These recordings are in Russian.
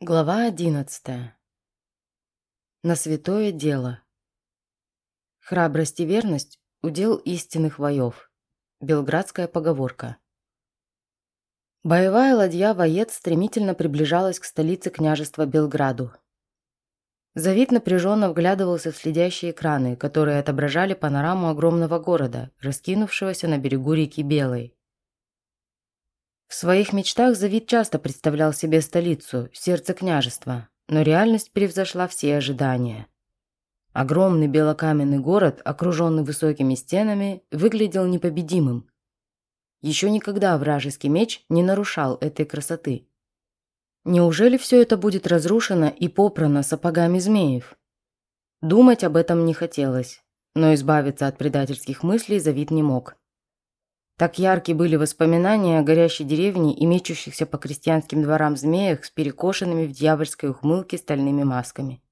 Глава одиннадцатая. На святое дело. Храбрость и верность – удел истинных воев. Белградская поговорка. Боевая ладья «Воец» стремительно приближалась к столице княжества Белграду. Завид напряженно вглядывался в следящие экраны, которые отображали панораму огромного города, раскинувшегося на берегу реки Белой. В своих мечтах Завид часто представлял себе столицу, сердце княжества, но реальность превзошла все ожидания. Огромный белокаменный город, окруженный высокими стенами, выглядел непобедимым. Еще никогда вражеский меч не нарушал этой красоты. Неужели все это будет разрушено и попрано сапогами змеев? Думать об этом не хотелось, но избавиться от предательских мыслей Завид не мог. Так ярки были воспоминания о горящей деревне и мечущихся по крестьянским дворам змеях с перекошенными в дьявольской ухмылке стальными масками.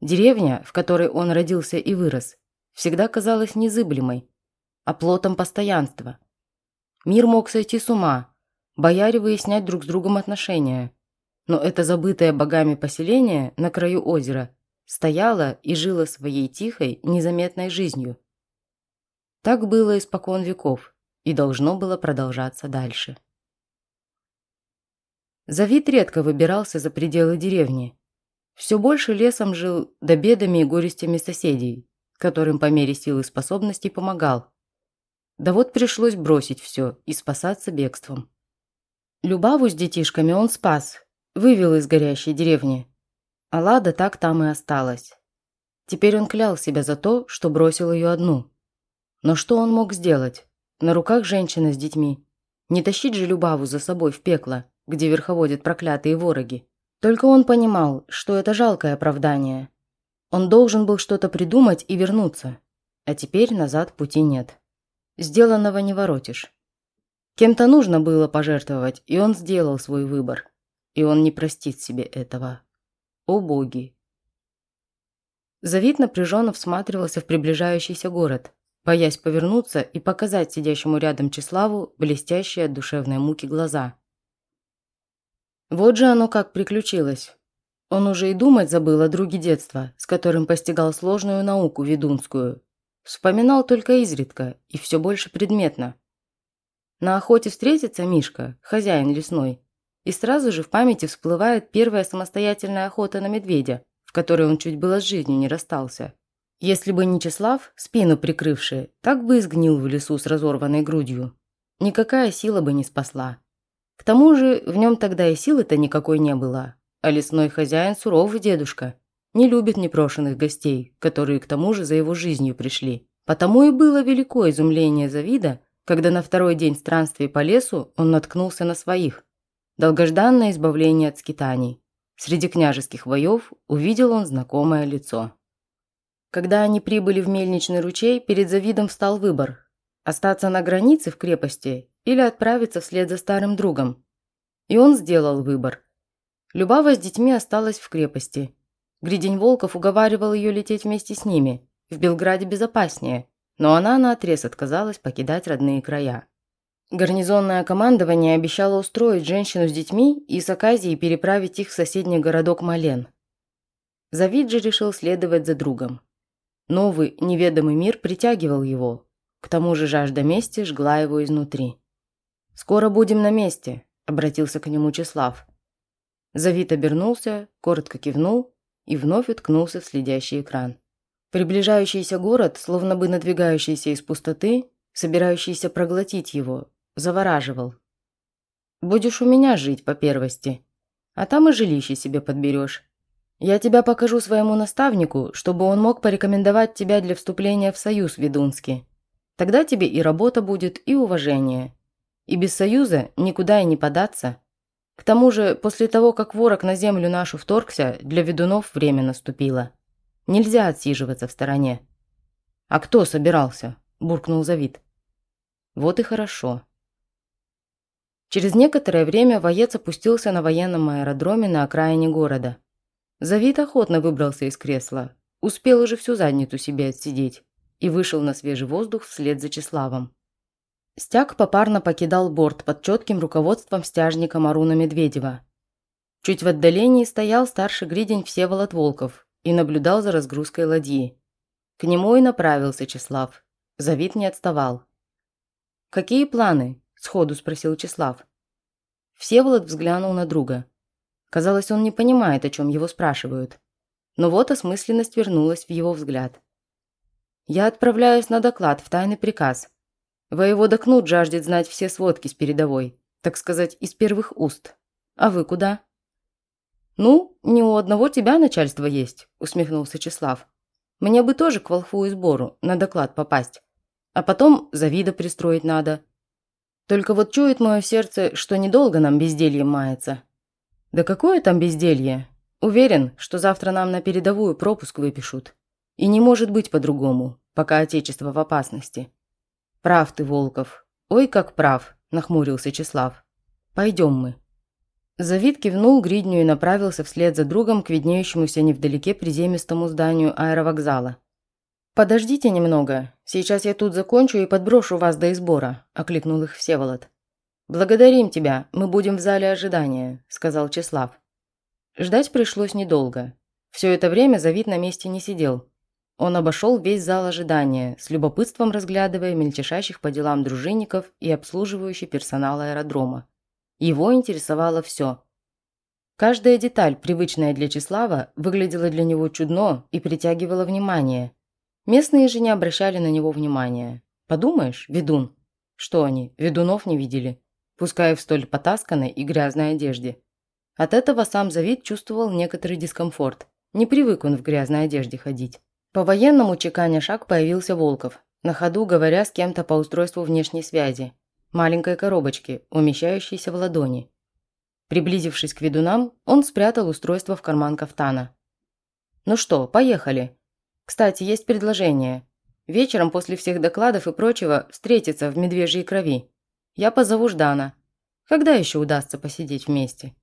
Деревня, в которой он родился и вырос, всегда казалась незыблемой, оплотом постоянства. Мир мог сойти с ума, бояре выяснять друг с другом отношения, но это забытое богами поселение на краю озера стояло и жило своей тихой, незаметной жизнью. Так было испокон веков и должно было продолжаться дальше. Завид редко выбирался за пределы деревни. Все больше лесом жил, да бедами и горестями соседей, которым по мере сил и способностей помогал. Да вот пришлось бросить все и спасаться бегством. Любаву с детишками он спас, вывел из горящей деревни. А Лада так там и осталась. Теперь он клял себя за то, что бросил ее одну. Но что он мог сделать? На руках женщина с детьми. Не тащить же Любаву за собой в пекло, где верховодят проклятые вороги. Только он понимал, что это жалкое оправдание. Он должен был что-то придумать и вернуться. А теперь назад пути нет. Сделанного не воротишь. Кем-то нужно было пожертвовать, и он сделал свой выбор. И он не простит себе этого. О боги! Завид напряженно всматривался в приближающийся город, боясь повернуться и показать сидящему рядом Числаву блестящие от душевной муки глаза. Вот же оно как приключилось. Он уже и думать забыл о друге детства, с которым постигал сложную науку ведунскую. Вспоминал только изредка и все больше предметно. На охоте встретится Мишка, хозяин лесной, и сразу же в памяти всплывает первая самостоятельная охота на медведя, в которой он чуть было с жизнью не расстался. Если бы не Числав, спину прикрывший, так бы и сгнил в лесу с разорванной грудью. Никакая сила бы не спасла. К тому же в нем тогда и силы-то никакой не было. А лесной хозяин суровый дедушка. Не любит непрошенных гостей, которые к тому же за его жизнью пришли. Потому и было великое изумление Завида, когда на второй день странствий по лесу он наткнулся на своих. Долгожданное избавление от скитаний. Среди княжеских воев увидел он знакомое лицо. Когда они прибыли в мельничный ручей, перед Завидом встал выбор – остаться на границе в крепости или отправиться вслед за старым другом. И он сделал выбор. Любава с детьми осталась в крепости. Гридень Волков уговаривал ее лететь вместе с ними. В Белграде безопаснее, но она наотрез отказалась покидать родные края. Гарнизонное командование обещало устроить женщину с детьми и с Аказией переправить их в соседний городок Мален. Завид же решил следовать за другом. Новый, неведомый мир притягивал его. К тому же жажда мести жгла его изнутри. «Скоро будем на месте», – обратился к нему Числав. Завид обернулся, коротко кивнул и вновь уткнулся в следящий экран. Приближающийся город, словно бы надвигающийся из пустоты, собирающийся проглотить его, завораживал. «Будешь у меня жить по первости, а там и жилище себе подберешь. Я тебя покажу своему наставнику, чтобы он мог порекомендовать тебя для вступления в союз ведунский. Тогда тебе и работа будет, и уважение. И без союза никуда и не податься. К тому же, после того, как ворог на землю нашу вторгся, для ведунов время наступило. Нельзя отсиживаться в стороне. «А кто собирался?» – буркнул Завид. «Вот и хорошо». Через некоторое время воец опустился на военном аэродроме на окраине города – Завид охотно выбрался из кресла, успел уже всю задницу себе отсидеть и вышел на свежий воздух вслед за Числавом. Стяг попарно покидал борт под четким руководством стяжника Маруна Медведева. Чуть в отдалении стоял старший гридень Всеволод Волков и наблюдал за разгрузкой ладьи. К нему и направился Числав. Завид не отставал. «Какие планы?» – сходу спросил Числав. Всеволод взглянул на друга. Казалось, он не понимает, о чем его спрашивают. Но вот осмысленность вернулась в его взгляд. «Я отправляюсь на доклад в тайный приказ. Воевода Кнут жаждет знать все сводки с передовой, так сказать, из первых уст. А вы куда?» «Ну, не у одного тебя начальство есть», – усмехнулся Числав. «Мне бы тоже к волхву и сбору на доклад попасть. А потом завида пристроить надо. Только вот чует мое сердце, что недолго нам бездельем мается». «Да какое там безделье? Уверен, что завтра нам на передовую пропуск выпишут. И не может быть по-другому, пока Отечество в опасности». «Прав ты, Волков. Ой, как прав», – нахмурился Числав. «Пойдем мы». Завид кивнул гридню и направился вслед за другом к виднеющемуся невдалеке приземистому зданию аэровокзала. «Подождите немного. Сейчас я тут закончу и подброшу вас до избора», – окликнул их Всеволод. «Благодарим тебя. Мы будем в зале ожидания», – сказал Числав. Ждать пришлось недолго. Все это время Завид на месте не сидел. Он обошел весь зал ожидания, с любопытством разглядывая мельтешащих по делам дружинников и обслуживающий персонал аэродрома. Его интересовало все. Каждая деталь, привычная для Числава, выглядела для него чудно и притягивала внимание. Местные же не обращали на него внимания. Подумаешь, ведун. Что они, ведунов не видели? Пускай в столь потасканной и грязной одежде. От этого сам Завид чувствовал некоторый дискомфорт. Не привык он в грязной одежде ходить. По-военному чеканя шаг появился Волков, на ходу говоря с кем-то по устройству внешней связи маленькой коробочки, умещающейся в ладони. Приблизившись к ведунам, он спрятал устройство в карман кафтана. «Ну что, поехали. Кстати, есть предложение. Вечером после всех докладов и прочего встретиться в медвежьей крови. Я позову Ждана. Когда еще удастся посидеть вместе?»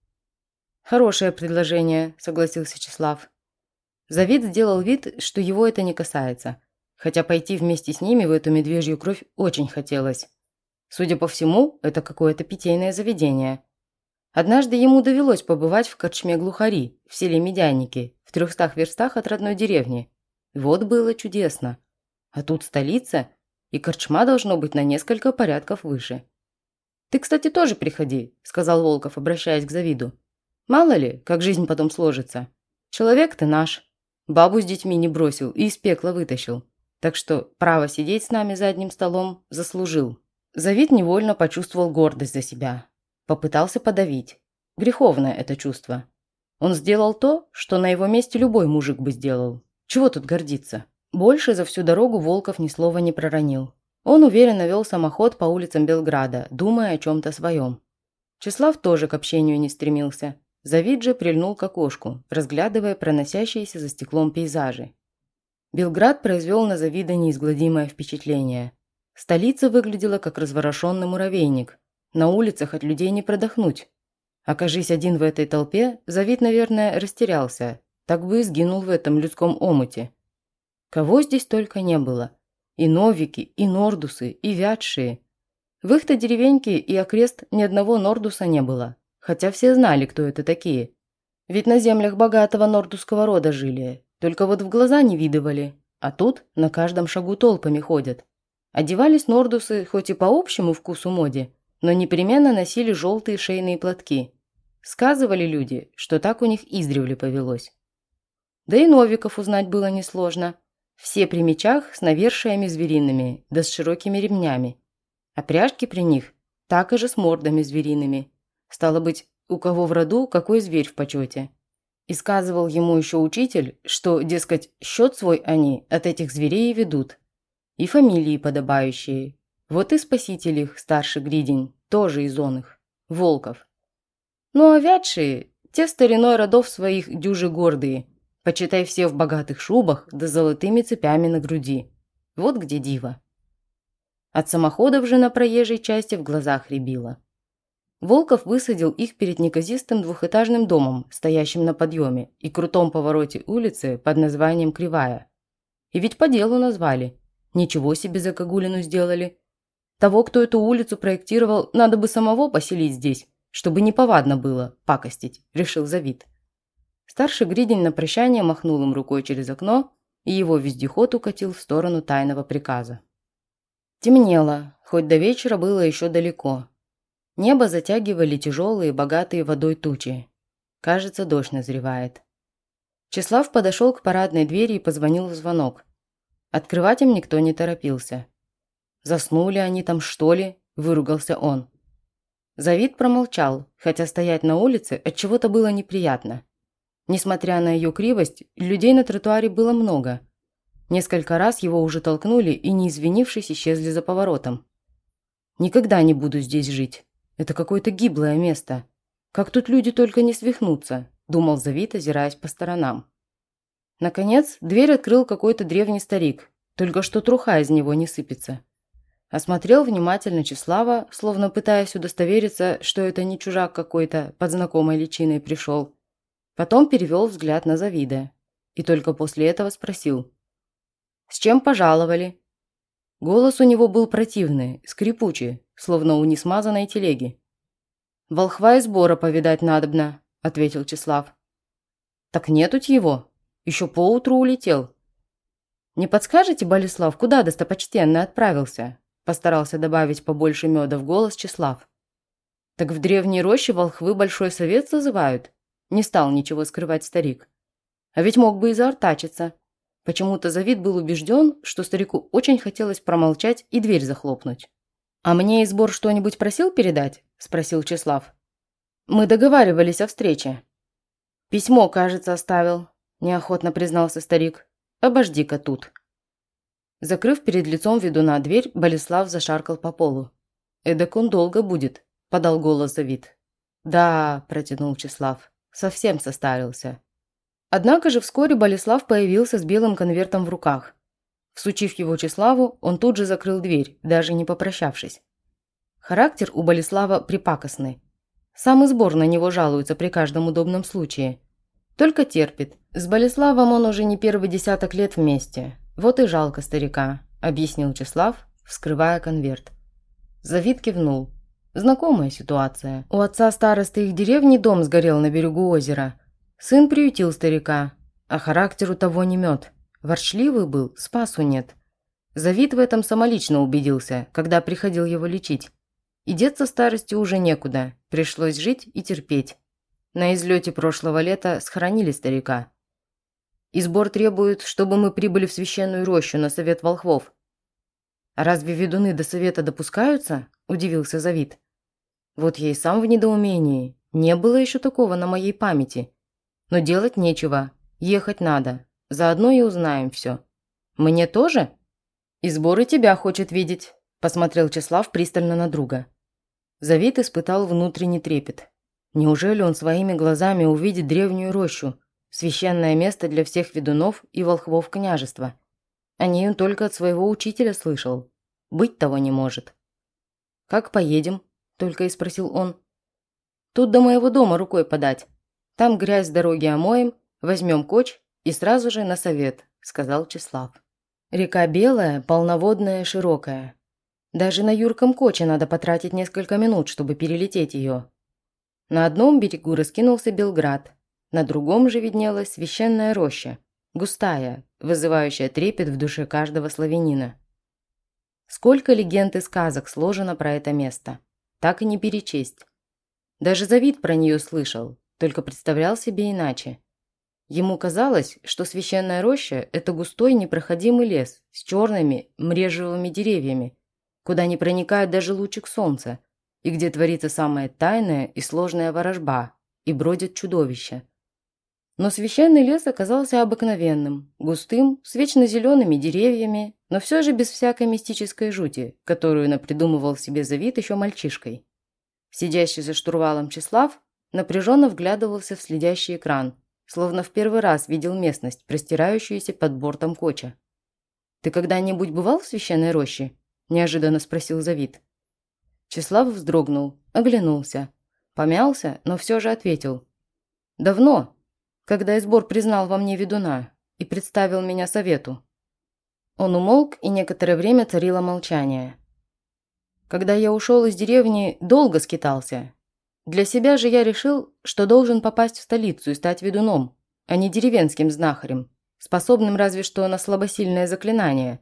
«Хорошее предложение», – согласился Числав. Завид сделал вид, что его это не касается, хотя пойти вместе с ними в эту медвежью кровь очень хотелось. Судя по всему, это какое-то питейное заведение. Однажды ему довелось побывать в корчме Глухари, в селе Медяники, в трехстах верстах от родной деревни. Вот было чудесно. А тут столица, и корчма должно быть на несколько порядков выше. «Ты, кстати, тоже приходи», – сказал Волков, обращаясь к Завиду. «Мало ли, как жизнь потом сложится. Человек ты наш. Бабу с детьми не бросил и из пекла вытащил. Так что право сидеть с нами за одним столом заслужил». Завид невольно почувствовал гордость за себя. Попытался подавить. Греховное это чувство. Он сделал то, что на его месте любой мужик бы сделал. Чего тут гордиться? Больше за всю дорогу Волков ни слова не проронил. Он уверенно вел самоход по улицам Белграда, думая о чем-то своем. Числав тоже к общению не стремился. Завид же прильнул к окошку, разглядывая проносящиеся за стеклом пейзажи. Белград произвел на Завида неизгладимое впечатление. Столица выглядела как разворошенный муравейник. На улицах от людей не продохнуть. Окажись один в этой толпе, Завид, наверное, растерялся. Так бы и сгинул в этом людском омуте. Кого здесь только не было. И новики, и нордусы, и вятшие. В их-то деревеньке и окрест ни одного нордуса не было. Хотя все знали, кто это такие. Ведь на землях богатого нордусского рода жили. Только вот в глаза не видывали. А тут на каждом шагу толпами ходят. Одевались нордусы хоть и по общему вкусу моде, но непременно носили желтые шейные платки. Сказывали люди, что так у них издревле повелось. Да и новиков узнать было несложно. Все при мечах с навершиями звериными, да с широкими ремнями. А пряжки при них так и же с мордами звериными. Стало быть, у кого в роду какой зверь в почете. И сказывал ему еще учитель, что, дескать, счет свой они от этих зверей ведут, и фамилии подобающие. Вот и спаситель их, старший Гридень, тоже из он их, Волков. Ну а вятшие, те стариной родов своих дюжи гордые, почитай все в богатых шубах да золотыми цепями на груди. Вот где диво. От самоходов же на проезжей части в глазах рябило. Волков высадил их перед неказистым двухэтажным домом, стоящим на подъеме и крутом повороте улицы под названием Кривая. И ведь по делу назвали. Ничего себе Закагулину сделали. Того, кто эту улицу проектировал, надо бы самого поселить здесь, чтобы неповадно было пакостить, решил Завид. Старший Гридень на прощание махнул им рукой через окно, и его вездеход укатил в сторону тайного приказа. Темнело, хоть до вечера было еще далеко. Небо затягивали тяжелые, богатые водой тучи. Кажется, дождь назревает. Числав подошел к парадной двери и позвонил в звонок. Открывать им никто не торопился. «Заснули они там, что ли?» – выругался он. Завид промолчал, хотя стоять на улице от чего то было неприятно. Несмотря на ее кривость, людей на тротуаре было много. Несколько раз его уже толкнули и, не извинившись, исчезли за поворотом. «Никогда не буду здесь жить. Это какое-то гиблое место. Как тут люди только не свихнутся», – думал Завид, озираясь по сторонам. Наконец, дверь открыл какой-то древний старик, только что труха из него не сыпется. Осмотрел внимательно Числава, словно пытаясь удостовериться, что это не чужак какой-то под знакомой личиной пришел. Потом перевел взгляд на Завида и только после этого спросил. «С чем пожаловали?» Голос у него был противный, скрипучий, словно у несмазанной телеги. «Волхва и сбора повидать надобно», – ответил Числав. «Так нетуть его. Еще поутру улетел». «Не подскажете, Болеслав, куда достопочтенный отправился?» Постарался добавить побольше меда в голос Числав. «Так в древней роще волхвы большой совет созывают?» Не стал ничего скрывать старик. А ведь мог бы и заортачиться. Почему-то Завид был убежден, что старику очень хотелось промолчать и дверь захлопнуть. «А мне избор что-нибудь просил передать?» – спросил Числав. «Мы договаривались о встрече». «Письмо, кажется, оставил», – неохотно признался старик. «Обожди-ка тут». Закрыв перед лицом ведуна дверь, Болеслав зашаркал по полу. «Эдак он долго будет», – подал голос Завид. «Да», – протянул Числав, – «совсем состарился». Однако же вскоре Болеслав появился с белым конвертом в руках. Всучив его Числаву, он тут же закрыл дверь, даже не попрощавшись. Характер у Болеслава припакостный. Сам сбор на него жалуется при каждом удобном случае. Только терпит. С Болеславом он уже не первый десяток лет вместе. «Вот и жалко старика», – объяснил Числав, вскрывая конверт. Завид кивнул. Знакомая ситуация. У отца старосты их деревни дом сгорел на берегу озера. Сын приютил старика, а характер у того не мед. Ворчливый был, спасу нет. Завид в этом самолично убедился, когда приходил его лечить. И деться старости уже некуда, пришлось жить и терпеть. На излете прошлого лета схоронили старика. И сбор требует, чтобы мы прибыли в священную рощу на совет волхвов. Разве ведуны до совета допускаются? Удивился Завид. Вот я и сам в недоумении. Не было еще такого на моей памяти. Но делать нечего. Ехать надо. Заодно и узнаем все. Мне тоже? И сборы тебя хочет видеть. Посмотрел Числав пристально на друга. Завид испытал внутренний трепет. Неужели он своими глазами увидит древнюю рощу, Священное место для всех ведунов и волхвов княжества. О ней он только от своего учителя слышал. Быть того не может. «Как поедем?» – только и спросил он. «Тут до моего дома рукой подать. Там грязь с дороги омоем, возьмем коч и сразу же на совет», – сказал Числав. Река белая, полноводная, широкая. Даже на юрком коче надо потратить несколько минут, чтобы перелететь ее. На одном берегу раскинулся Белград, на другом же виднелась священная роща, густая, вызывающая трепет в душе каждого славянина. Сколько легенд и сказок сложено про это место, так и не перечесть. Даже Завид про нее слышал, только представлял себе иначе. Ему казалось, что священная роща – это густой непроходимый лес с черными мрежевыми деревьями, куда не проникает даже лучик солнца, и где творится самая тайная и сложная ворожба, и бродят чудовища. Но священный лес оказался обыкновенным, густым, с вечно зелеными деревьями, но все же без всякой мистической жути, которую напридумывал себе Завид еще мальчишкой. Сидящий за штурвалом Числав напряженно вглядывался в следящий экран, словно в первый раз видел местность, простирающуюся под бортом коча. «Ты когда-нибудь бывал в священной роще?» – неожиданно спросил Завид. Числав вздрогнул, оглянулся, помялся, но все же ответил. «Давно, когда Избор признал во мне ведуна и представил меня совету. Он умолк, и некоторое время царило молчание. Когда я ушел из деревни, долго скитался. Для себя же я решил, что должен попасть в столицу и стать ведуном, а не деревенским знахарем, способным разве что на слабосильное заклинание.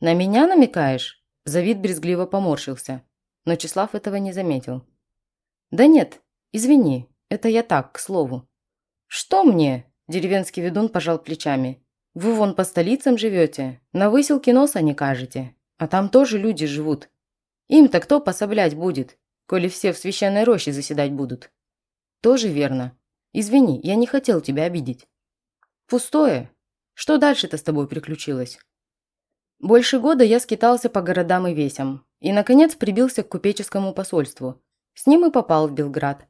«На меня намекаешь?» Завид брезгливо поморщился, но Числав этого не заметил. «Да нет, извини, это я так, к слову». «Что мне?» – деревенский ведун пожал плечами. «Вы вон по столицам живете, на выселке носа не кажете, а там тоже люди живут. Им-то кто пособлять будет, коли все в священной роще заседать будут?» «Тоже верно. Извини, я не хотел тебя обидеть». «Пустое. Что дальше-то с тобой приключилось?» Больше года я скитался по городам и весям, и, наконец, прибился к купеческому посольству. С ним и попал в Белград.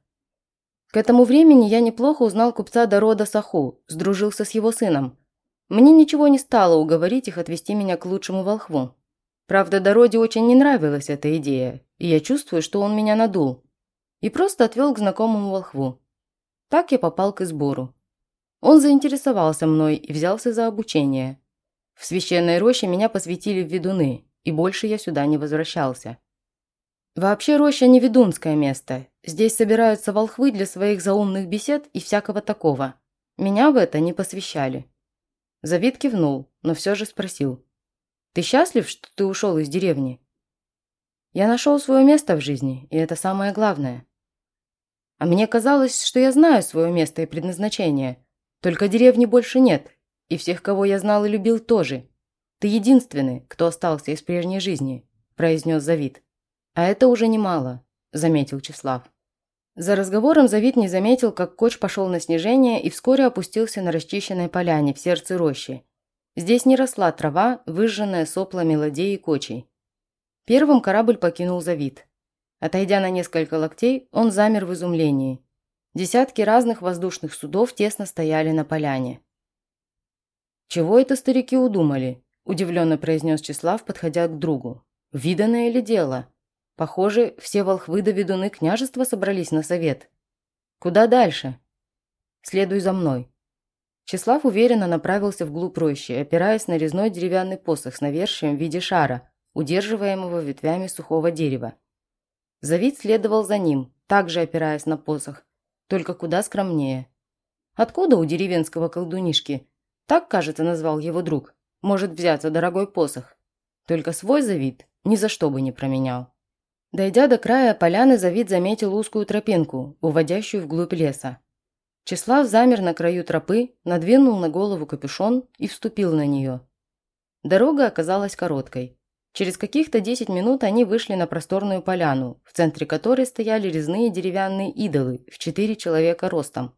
К этому времени я неплохо узнал купца Дорода Саху, сдружился с его сыном. Мне ничего не стало уговорить их отвести меня к лучшему волхву. Правда, Дороде очень не нравилась эта идея, и я чувствую, что он меня надул. И просто отвел к знакомому волхву. Так я попал к избору. Он заинтересовался мной и взялся за обучение. В священной роще меня посвятили в ведуны, и больше я сюда не возвращался. Вообще роща не ведунское место. Здесь собираются волхвы для своих заумных бесед и всякого такого. Меня в это не посвящали. Завид кивнул, но все же спросил. «Ты счастлив, что ты ушел из деревни?» «Я нашел свое место в жизни, и это самое главное». «А мне казалось, что я знаю свое место и предназначение. Только деревни больше нет, и всех, кого я знал и любил, тоже. Ты единственный, кто остался из прежней жизни», – произнес Завид. «А это уже немало», – заметил Числав. За разговором Завид не заметил, как коч пошел на снижение и вскоре опустился на расчищенной поляне в сердце рощи. Здесь не росла трава, выжженная соплами ладей и кочей. Первым корабль покинул Завид. Отойдя на несколько локтей, он замер в изумлении. Десятки разных воздушных судов тесно стояли на поляне. «Чего это старики удумали?» – удивленно произнес Числав, подходя к другу. «Виданное ли дело? Похоже, все волхвы да ведуны княжества собрались на совет. Куда дальше?» «Следуй за мной». Числав уверенно направился вглубь рощи, опираясь на резной деревянный посох с навершием в виде шара, удерживаемого ветвями сухого дерева. Завид следовал за ним, также опираясь на посох, только куда скромнее. Откуда у деревенского колдунишки так, кажется, назвал его друг. Может взяться дорогой посох. Только свой Завид ни за что бы не променял. Дойдя до края поляны, Завид заметил узкую тропинку, уводящую вглубь леса. Числав замер на краю тропы, надвинул на голову капюшон и вступил на нее. Дорога оказалась короткой. Через каких-то 10 минут они вышли на просторную поляну, в центре которой стояли резные деревянные идолы в четыре человека ростом.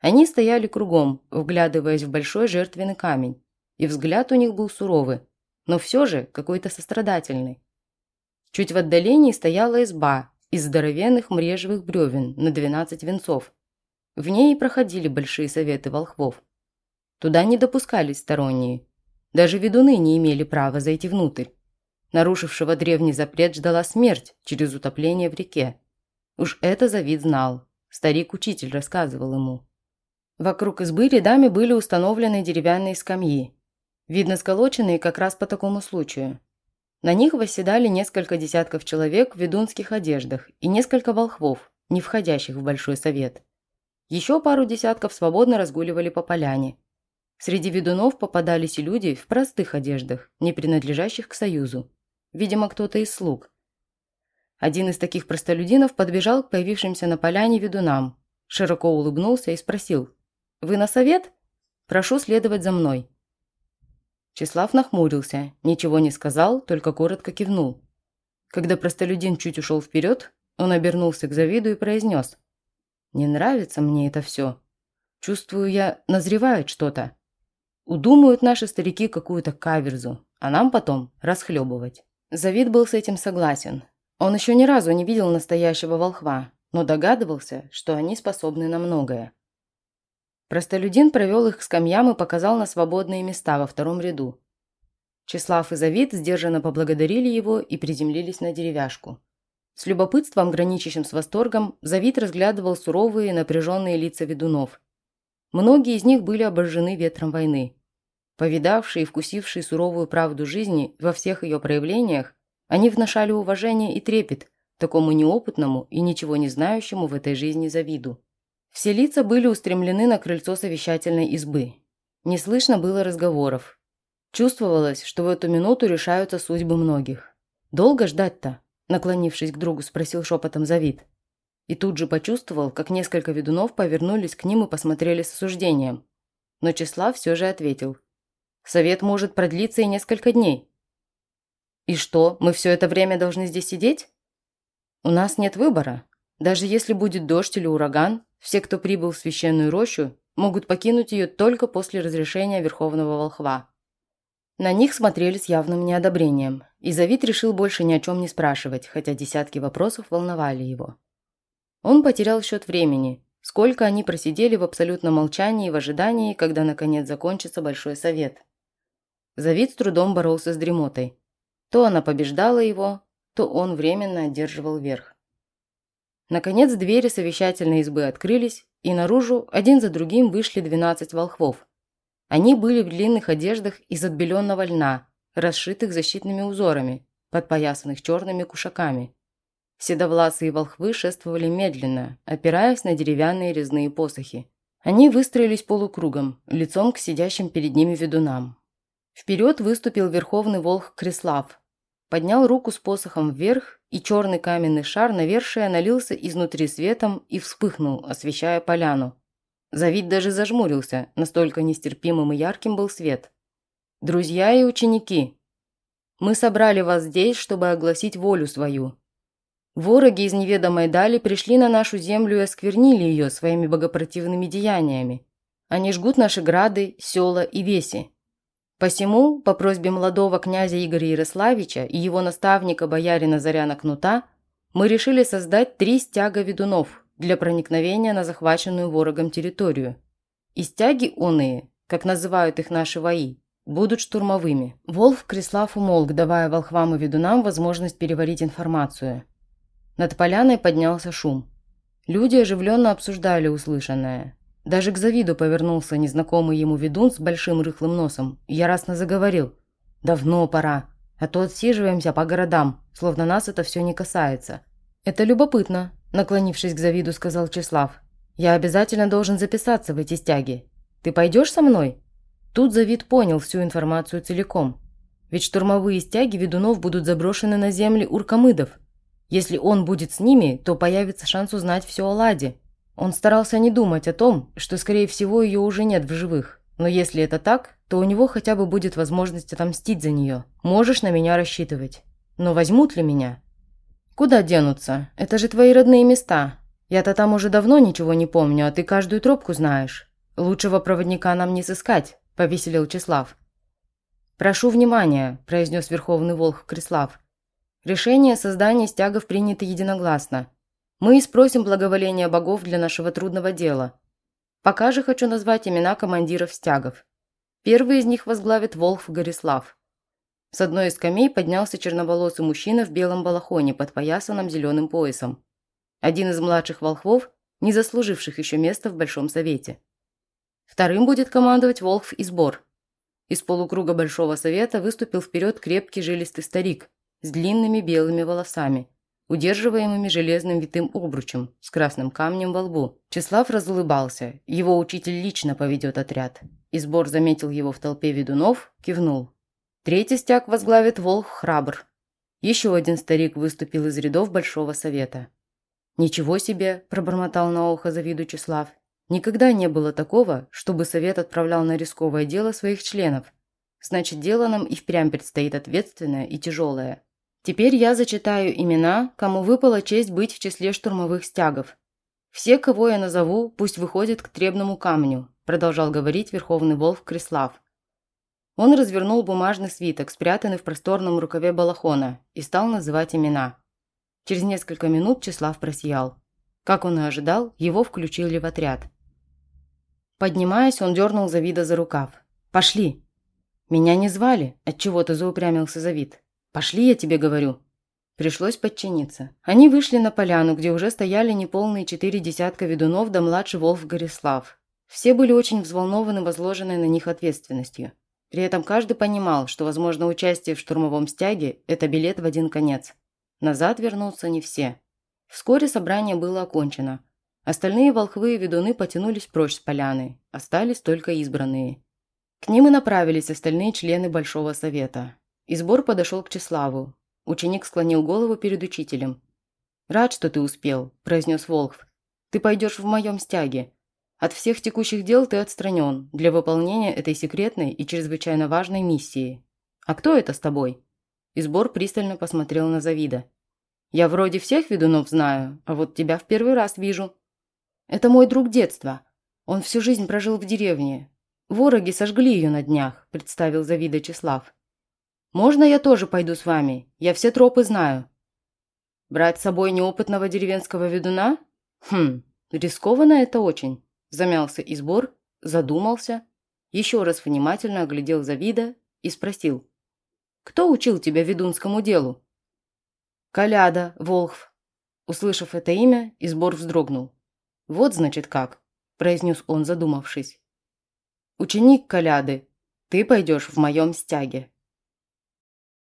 Они стояли кругом, вглядываясь в большой жертвенный камень, и взгляд у них был суровый, но все же какой-то сострадательный. Чуть в отдалении стояла изба из здоровенных мрежевых бревен на 12 венцов. В ней и проходили большие советы волхвов. Туда не допускались сторонние. Даже ведуны не имели права зайти внутрь. Нарушившего древний запрет ждала смерть через утопление в реке. Уж это Завид знал. Старик-учитель рассказывал ему. Вокруг избы рядами были установлены деревянные скамьи, видно сколоченные как раз по такому случаю. На них восседали несколько десятков человек в ведунских одеждах и несколько волхвов, не входящих в Большой Совет. Еще пару десятков свободно разгуливали по поляне. Среди ведунов попадались и люди в простых одеждах, не принадлежащих к Союзу. Видимо, кто-то из слуг. Один из таких простолюдинов подбежал к появившимся на поляне ведунам, широко улыбнулся и спросил – вы на совет? Прошу следовать за мной». Числав нахмурился, ничего не сказал, только коротко кивнул. Когда простолюдин чуть ушел вперед, он обернулся к Завиду и произнес. «Не нравится мне это все. Чувствую я, назревает что-то. Удумают наши старики какую-то каверзу, а нам потом расхлебывать». Завид был с этим согласен. Он еще ни разу не видел настоящего волхва, но догадывался, что они способны на многое. Простолюдин провел их к скамьям и показал на свободные места во втором ряду. Числав и Завид сдержанно поблагодарили его и приземлились на деревяшку. С любопытством, граничащим с восторгом, Завид разглядывал суровые напряженные лица ведунов. Многие из них были обожжены ветром войны. Повидавшие и вкусившие суровую правду жизни во всех ее проявлениях, они внушали уважение и трепет, такому неопытному и ничего не знающему в этой жизни Завиду. Все лица были устремлены на крыльцо совещательной избы. Не слышно было разговоров. Чувствовалось, что в эту минуту решаются судьбы многих. «Долго ждать-то?» – наклонившись к другу, спросил шепотом Завид. И тут же почувствовал, как несколько ведунов повернулись к ним и посмотрели с осуждением. Но Числав все же ответил. «Совет может продлиться и несколько дней». «И что, мы все это время должны здесь сидеть?» «У нас нет выбора. Даже если будет дождь или ураган, все, кто прибыл в священную рощу, могут покинуть ее только после разрешения Верховного Волхва». На них смотрели с явным неодобрением, и Завид решил больше ни о чем не спрашивать, хотя десятки вопросов волновали его. Он потерял счет времени, сколько они просидели в абсолютном молчании и в ожидании, когда наконец закончится Большой Совет. Завид с трудом боролся с дремотой. То она побеждала его, то он временно одерживал верх. Наконец двери совещательной избы открылись, и наружу один за другим вышли 12 волхвов. Они были в длинных одеждах из отбеленного льна, расшитых защитными узорами, подпоясанных черными кушаками. Седовласые волхвы шествовали медленно, опираясь на деревянные резные посохи. Они выстроились полукругом, лицом к сидящим перед ними ведунам. Вперед выступил верховный волх Креслав, поднял руку с посохом вверх, и черный каменный шар навершия налился изнутри светом и вспыхнул, освещая поляну. Завид даже зажмурился, настолько нестерпимым и ярким был свет. «Друзья и ученики, мы собрали вас здесь, чтобы огласить волю свою. Вороги из неведомой дали пришли на нашу землю и осквернили ее своими богопротивными деяниями. Они жгут наши грады, села и веси. Посему, по просьбе молодого князя Игоря Ярославича и его наставника боярина Заряна Кнута, мы решили создать три стяга ведунов для проникновения на захваченную ворогом территорию. И стяги оные, как называют их наши вои, будут штурмовыми. Волф Крислав умолк, давая волхвам и ведунам возможность переварить информацию. Над поляной поднялся шум. Люди оживленно обсуждали услышанное. Даже к Завиду повернулся незнакомый ему ведун с большим рыхлым носом яростно заговорил. «Давно пора, а то отсиживаемся по городам, словно нас это все не касается». «Это любопытно», – наклонившись к Завиду, сказал Числав. «Я обязательно должен записаться в эти стяги. Ты пойдешь со мной?» Тут Завид понял всю информацию целиком. Ведь штурмовые стяги ведунов будут заброшены на земли уркамыдов. Если он будет с ними, то появится шанс узнать все о Ладе, он старался не думать о том, что, скорее всего, ее уже нет в живых. Но если это так, то у него хотя бы будет возможность отомстить за нее. Можешь на меня рассчитывать. Но возьмут ли меня? Куда денутся? Это же твои родные места. Я-то там уже давно ничего не помню, а ты каждую тропку знаешь. Лучшего проводника нам не сыскать, повеселил Числав. «Прошу внимания», – произнес Верховный Волх Крислав. «Решение создания стягов принято единогласно. Мы и спросим благоволения богов для нашего трудного дела. Пока же хочу назвать имена командиров стягов. Первый из них возглавит Волхв Горислав. С одной из скамей поднялся черноволосый мужчина в белом балахоне под поясанным зеленым поясом. Один из младших волхвов, не заслуживших еще места в Большом Совете. Вторым будет командовать Волхв и сбор. Из полукруга Большого Совета выступил вперед крепкий жилистый старик с длинными белыми волосами – удерживаемыми железным витым обручем с красным камнем во лбу. Числав разулыбался. Его учитель лично поведет отряд. И сбор заметил его в толпе ведунов, кивнул. Третий стяг возглавит Волх Храбр. Еще один старик выступил из рядов Большого Совета. «Ничего себе!» – пробормотал на ухо завиду Числав. «Никогда не было такого, чтобы Совет отправлял на рисковое дело своих членов. Значит, дело нам и впрямь предстоит ответственное и тяжелое. Теперь я зачитаю имена, кому выпала честь быть в числе штурмовых стягов. Все, кого я назову, пусть выходят к требному камню, продолжал говорить Верховный Волк Крислав. Он развернул бумажный свиток, спрятанный в просторном рукаве балахона, и стал называть имена. Через несколько минут Числав просиял. Как он и ожидал, его включили в отряд. Поднимаясь, он дернул Завида за рукав. «Пошли!» «Меня не звали», – отчего-то заупрямился Завид. «Пошли, я тебе говорю». Пришлось подчиниться. Они вышли на поляну, где уже стояли неполные четыре десятка ведунов да младший Волф Горислав. Все были очень взволнованы возложенной на них ответственностью. При этом каждый понимал, что, возможно, участие в штурмовом стяге – это билет в один конец. Назад вернутся не все. Вскоре собрание было окончено. Остальные волхвы и ведуны потянулись прочь с поляны, остались только избранные. К ним и направились остальные члены Большого Совета. И сбор подошел к Числаву. Ученик склонил голову перед учителем. «Рад, что ты успел», – произнес Волхв. «Ты пойдешь в моем стяге. От всех текущих дел ты отстранен для выполнения этой секретной и чрезвычайно важной миссии. А кто это с тобой?» И сбор пристально посмотрел на Завида. «Я вроде всех ведунов знаю, а вот тебя в первый раз вижу». «Это мой друг детства. Он всю жизнь прожил в деревне, «Вороги сожгли ее на днях», – представил Завида Числав. «Можно я тоже пойду с вами? Я все тропы знаю». «Брать с собой неопытного деревенского ведуна? Хм, рискованно это очень», – замялся Избор, задумался, еще раз внимательно оглядел Завида и спросил. «Кто учил тебя ведунскому делу?» «Коляда, Волхв». Услышав это имя, Избор вздрогнул. «Вот, значит, как», – произнес он, задумавшись. «Ученик Коляды, ты пойдешь в моем стяге».